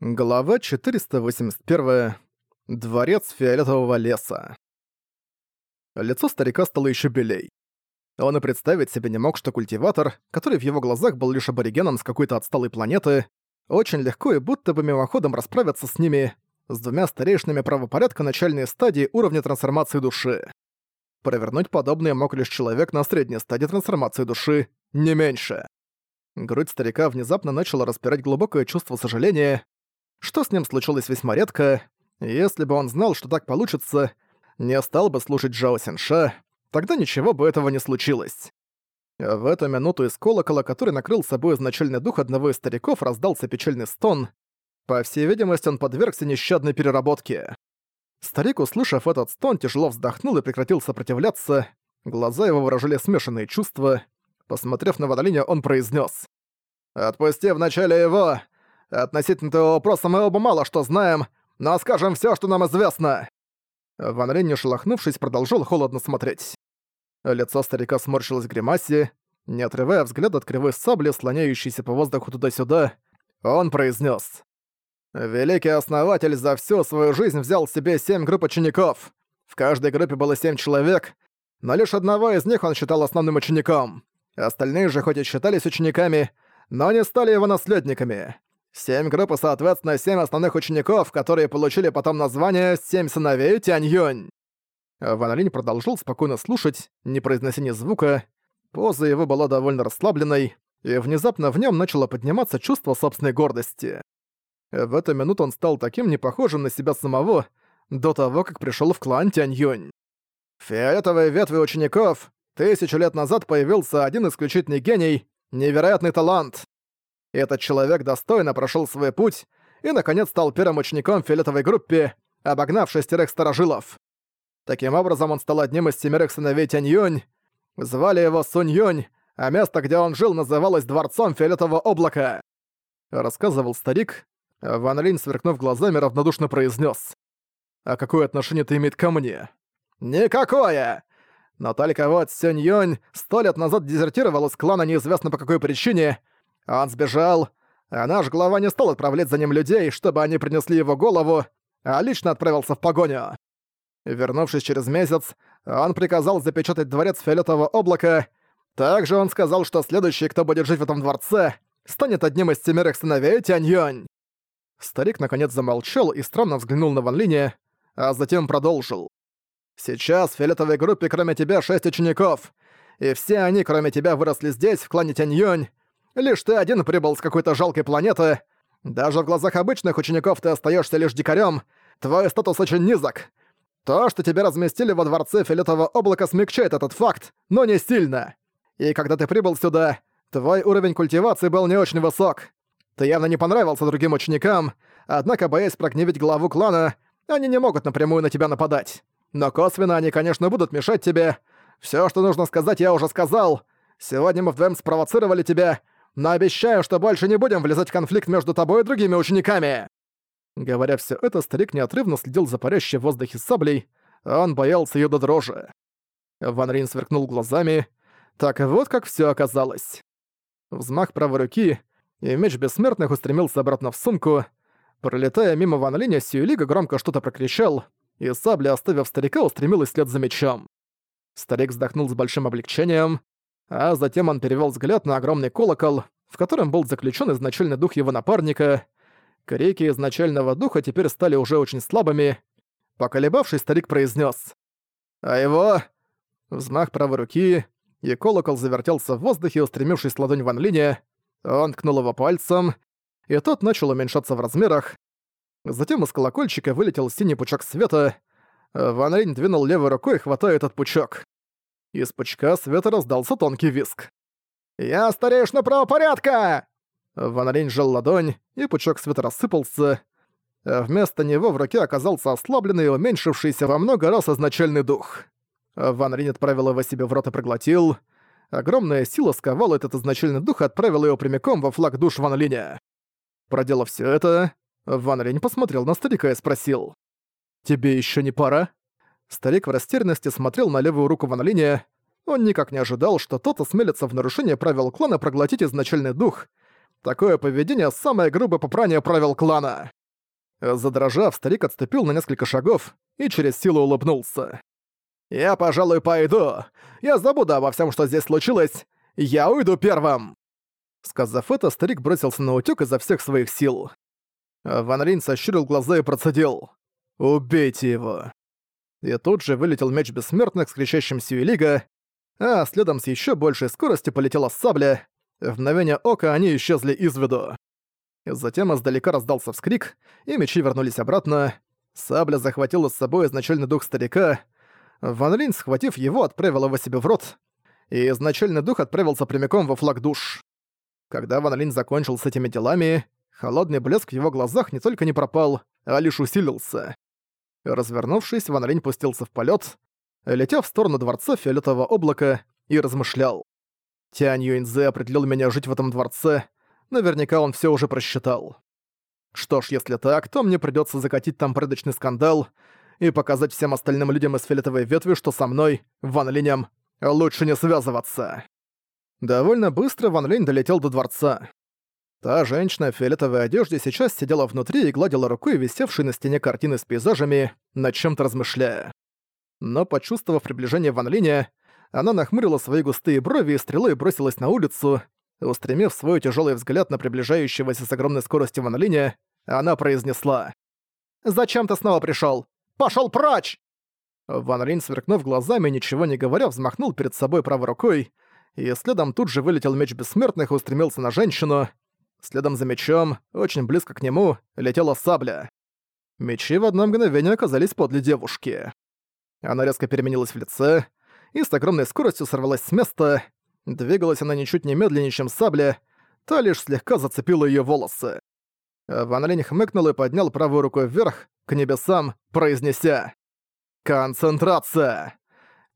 Глава 481. Дворец фиолетового леса. Лицо старика стало еще белей. Он и представить себе не мог, что культиватор, который в его глазах был лишь аборигеном с какой-то отсталой планеты, очень легко и будто бы мимоходом расправиться с ними, с двумя старейшинами правопорядка начальной стадии уровня трансформации души. Провернуть подобное мог лишь человек на средней стадии трансформации души, не меньше. Грудь старика внезапно начала распирать глубокое чувство сожаления, что с ним случилось весьма редко. Если бы он знал, что так получится, не стал бы слушать Джао Синша, тогда ничего бы этого не случилось. В эту минуту из колокола, который накрыл собой изначальный дух одного из стариков, раздался печальный стон. По всей видимости, он подвергся нещадной переработке. Старик, услышав этот стон, тяжело вздохнул и прекратил сопротивляться. Глаза его выражали смешанные чувства. Посмотрев на Водолиня, он произнес: «Отпусти вначале его! Относительно этого вопроса мы оба мало что знаем, но скажем все, что нам известно!» Ван Рен, не шелохнувшись, продолжил холодно смотреть. Лицо старика сморщилось в гримасе. Не отрывая взгляд от кривой сабли, слоняющейся по воздуху туда-сюда, он произнес: «Великий основатель за всю свою жизнь взял себе семь групп учеников. В каждой группе было семь человек, но лишь одного из них он считал основным учеником. Остальные же хоть и считались учениками, но не стали его наследниками. Семь групп соответственно, семь основных учеников, которые получили потом название «Семь сыновей Тянь-Юнь». Ван Линь продолжил спокойно слушать, не произнося ни звука. Поза его была довольно расслабленной, и внезапно в нем начало подниматься чувство собственной гордости. В эту минуту он стал таким непохожим на себя самого, до того, как пришел в клан Тянь-Юнь. Фиолетовые ветви учеников. Тысячу лет назад появился один исключительный гений, невероятный талант. Этот человек достойно прошел свой путь и, наконец, стал первым учеником фиолетовой группе, обогнав шестерых старожилов. Таким образом, он стал одним из семерых сыновей Тянь-Юнь. Звали его Сунь-Юнь, а место, где он жил, называлось Дворцом Фиолетового Облака. Рассказывал старик. Ван Линь, сверкнув глазами, равнодушно произнес: «А какое отношение это имеет ко мне?» «Никакое! Но только вот Сунь Юнь сто лет назад дезертировал из клана неизвестно по какой причине, он сбежал, а наш глава не стал отправлять за ним людей, чтобы они принесли его голову, а лично отправился в погоню. Вернувшись через месяц, он приказал запечатать дворец Фиолетового облака. Также он сказал, что следующий, кто будет жить в этом дворце, станет одним из семерых сыновей Тянь-Юнь. Старик наконец замолчал и странно взглянул на Ван Линя, а затем продолжил. «Сейчас в фиолетовой группе кроме тебя шесть учеников, и все они, кроме тебя, выросли здесь, в клане Тянь-Юнь, Лишь ты один прибыл с какой-то жалкой планеты. Даже в глазах обычных учеников ты остаешься лишь дикарем. Твой статус очень низок. То, что тебя разместили во дворце Фиолетового облака, смягчает этот факт, но не сильно. И когда ты прибыл сюда, твой уровень культивации был не очень высок. Ты явно не понравился другим ученикам, однако, боясь прогневить главу клана, они не могут напрямую на тебя нападать. Но косвенно они, конечно, будут мешать тебе. Все, что нужно сказать, я уже сказал. Сегодня мы вдвоем спровоцировали тебя, но обещаю, что больше не будем влезать в конфликт между тобой и другими учениками!» Говоря все это, старик неотрывно следил за парящей в воздухе саблей, а он боялся ее до дрожи. Ван Рин сверкнул глазами. Так вот как все оказалось. Взмах правой руки, и меч бессмертных устремился обратно в сумку. Пролетая мимо Ван Линя, Сюэлига громко что-то прокричал, и сабля, оставив старика, устремилась вслед за мечом. Старик вздохнул с большим облегчением, а затем он перевел взгляд на огромный колокол, в котором был заключен изначальный дух его напарника. Крики изначального духа теперь стали уже очень слабыми. Поколебавшись, старик произнес: «А его...» Взмах правой руки, и колокол завертелся в воздухе, устремившись ладонь Ван Линя. Он ткнул его пальцем, и тот начал уменьшаться в размерах. Затем из колокольчика вылетел синий пучок света. Ван Линь двинул левой рукой, хватая этот пучок. Из пучка света раздался тонкий виск. «Я старейшина правопорядка!» Ван Линь сжал ладонь, и пучок света рассыпался. вместо него в руке оказался ослабленный и уменьшившийся во много раз изначальный дух. Ван Линь отправил его себе в рот и проглотил. Огромная сила сковала этот изначальный дух и отправила его прямиком во флаг душ Ван Линя. Проделав все это, Ван Линь посмотрел на старика и спросил. «Тебе еще не пора?» Старик в растерянности смотрел на левую руку Ван Линя. Он никак не ожидал, что тот осмелится в нарушение правил клана проглотить изначальный дух. Такое поведение — самое грубое попрание правил клана. Задрожав, старик отступил на несколько шагов и через силу улыбнулся. «Я, пожалуй, пойду. Я забуду обо всем, что здесь случилось. Я уйду первым!» Сказав это, старик бросился на утёк изо всех своих сил. Ван Линь сощурил глаза и процедил. «Убейте его!» И тут же вылетел меч бессмертных с кричащим Сюэлига, а следом с ещё большей скоростью полетела сабля. В мгновение ока они исчезли из виду. Затем издалека раздался вскрик, и мечи вернулись обратно. Сабля захватила с собой изначальный дух старика. Ван Линь, схватив его, отправил его себе в рот, и изначальный дух отправился прямиком во флаг душ. Когда Ван Линь закончил с этими делами, холодный блеск в его глазах не только не пропал, а лишь усилился. Развернувшись, Ван Линь пустился в полет, летя в сторону дворца фиолетового облака, и размышлял. Тянь Юинзе определил меня жить в этом дворце, наверняка он все уже просчитал. Что ж, если так, то мне придется закатить там порядочный скандал и показать всем остальным людям из фиолетовой ветви, что со мной, Ван Линем, лучше не связываться. Довольно быстро Ван Линь долетел до дворца. Та женщина в фиолетовой одежде сейчас сидела внутри и гладила рукой висевшей на стене картины с пейзажами, над чем-то размышляя. Но, почувствовав приближение Ван Линя, она нахмурила свои густые брови и стрелой бросилась на улицу. Устремив свой тяжелый взгляд на приближающегося с огромной скоростью Ван Линя, она произнесла. «Зачем ты снова пришел? Пошел прочь!» Ван Линь, сверкнув глазами, ничего не говоря, взмахнул перед собой правой рукой, и следом тут же вылетел меч бессмертных и устремился на женщину. Следом за мечом, очень близко к нему, летела сабля. Мечи в одно мгновение оказались подле девушки. Она резко переменилась в лице и с огромной скоростью сорвалась с места. Двигалась она ничуть не медленнее, чем сабля, та лишь слегка зацепила ее волосы. Ван Линь хмыкнул и поднял правую рукой вверх, к небесам, произнеся «Концентрация!»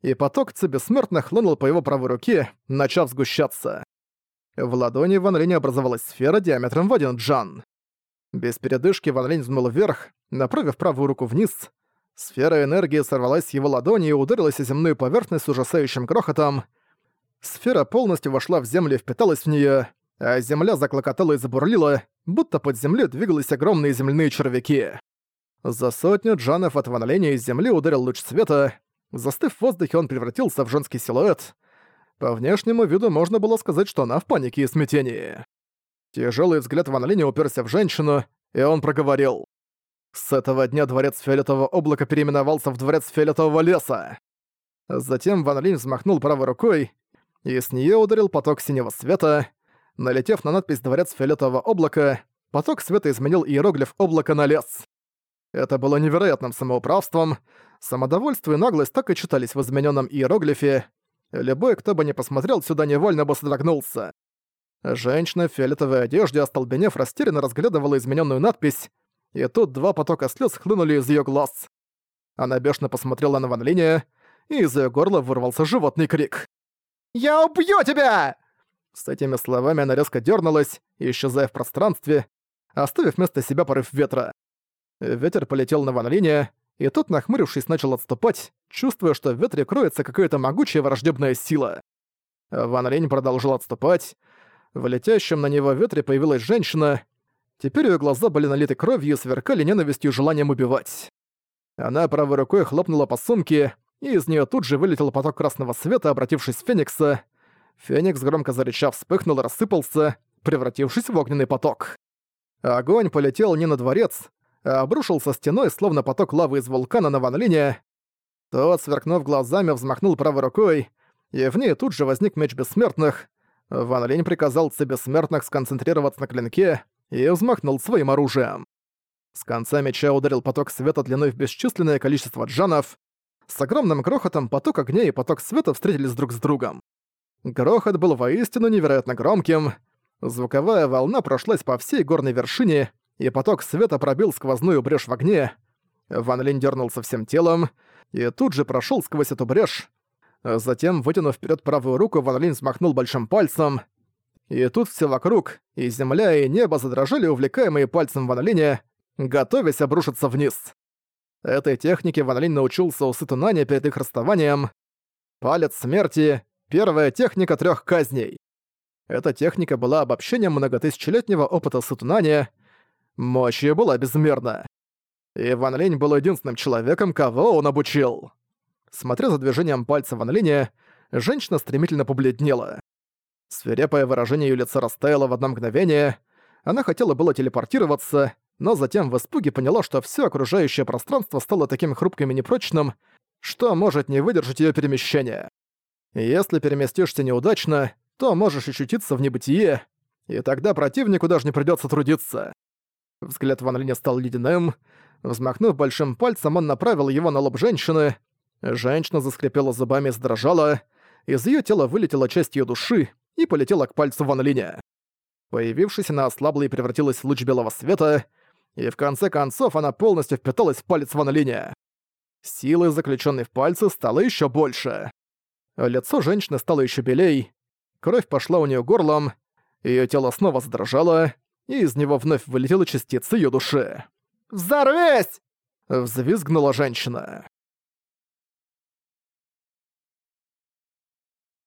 и поток ци бессмертно хлынул по его правой руке, начав сгущаться. В ладони Ван Линя образовалась сфера диаметром в один джан. Без передышки Ван Линь взмыл вверх, направив правую руку вниз. Сфера энергии сорвалась с его ладони и ударилась о земную поверхность с ужасающим грохотом. Сфера полностью вошла в землю и впиталась в неё, а земля заклокотала и забурлила, будто под землей двигались огромные земляные червяки. За сотню джанов от Ван Линя из земли ударил луч света, Застыв в воздухе, он превратился в женский силуэт. По внешнему виду можно было сказать, что она в панике и смятении. Тяжелый взгляд Ван Линя уперся в женщину, и он проговорил. «С этого дня дворец Фиолетового облака переименовался в дворец Фиолетового леса». Затем Ван Линь взмахнул правой рукой, и с нее ударил поток синего света. Налетев на надпись «Дворец Фиолетового облака», поток света изменил иероглиф облака на лес. Это было невероятным самоуправством. Самодовольство и наглость так и читались в измененном иероглифе. Любой, кто бы ни посмотрел сюда, невольно бы содрогнулся. Женщина в фиолетовой одежде, остолбенев, растерянно разглядывала измененную надпись, и тут два потока слез хлынули из ее глаз. Она бешено посмотрела на Ван Линя, и из ее горла вырвался животный крик. «Я убью тебя!» С этими словами она резко дернулась, исчезая в пространстве, оставив вместо себя порыв ветра. Ветер полетел на Ван Линя, и тот, нахмурившись, начал отступать, чувствуя, что в ветре кроется какая-то могучая враждебная сила. Ван Линь продолжил отступать. В летящем на него ветре появилась женщина. Теперь ее глаза были налиты кровью и сверкали ненавистью и желанием убивать. Она правой рукой хлопнула по сумке, и из нее тут же вылетел поток красного света, обратившись в Феникса. Феникс, громко зарычав, вспыхнул и рассыпался, превратившись в огненный поток. Огонь полетел не на дворец, обрушился стеной, словно поток лавы из вулкана на Ван Линя. Тот, сверкнув глазами, взмахнул правой рукой, и в ней тут же возник меч бессмертных. Ван Линь приказал Ци бессмертных сконцентрироваться на клинке и взмахнул своим оружием. С конца меча ударил поток света длиной в бесчисленное количество джанов. С огромным грохотом поток огня и поток света встретились друг с другом. Грохот был воистину невероятно громким. Звуковая волна прошлась по всей горной вершине, и поток света пробил сквозную брешь в огне. Ван Линь дернулся всем телом и тут же прошел сквозь эту брешь. Затем, вытянув вперед правую руку, Ван Линь взмахнул большим пальцем. И тут все вокруг, и земля, и небо задрожали, увлекаемые пальцем Ван Линя, готовясь обрушиться вниз. Этой технике Ван Линь научился у Сытунаня перед их расставанием. Палец смерти — первая техника трех казней. Эта техника была обобщением многотысячелетнего опыта Сатунани. Мощь её была безмерна. И Ван Линь был единственным человеком, кого он обучил. Смотря за движением пальца Ван Линя, женщина стремительно побледнела. Свирепое выражение её лица растаяло в одно мгновение. Она хотела было телепортироваться, но затем в испуге поняла, что всё окружающее пространство стало таким хрупким и непрочным, что может не выдержать её перемещение. Если переместишься неудачно, то можешь ощутиться в небытие, и тогда противнику даже не придётся трудиться. Взгляд Ван Линя стал ледяным. Взмахнув большим пальцем, он направил его на лоб женщины. Женщина заскрипела зубами и задрожала. Из её тела вылетела часть её души и полетела к пальцу Ван Линя. Появившись, она ослабла и превратилась в луч белого света, и в конце концов она полностью впиталась в палец Ван Линя. Силы, заключенной в пальце, стало ещё больше. Лицо женщины стало ещё белей, кровь пошла у неё горлом, её тело снова задрожало, и из него вновь вылетела частица её души. «Взорвись!» — взвизгнула женщина.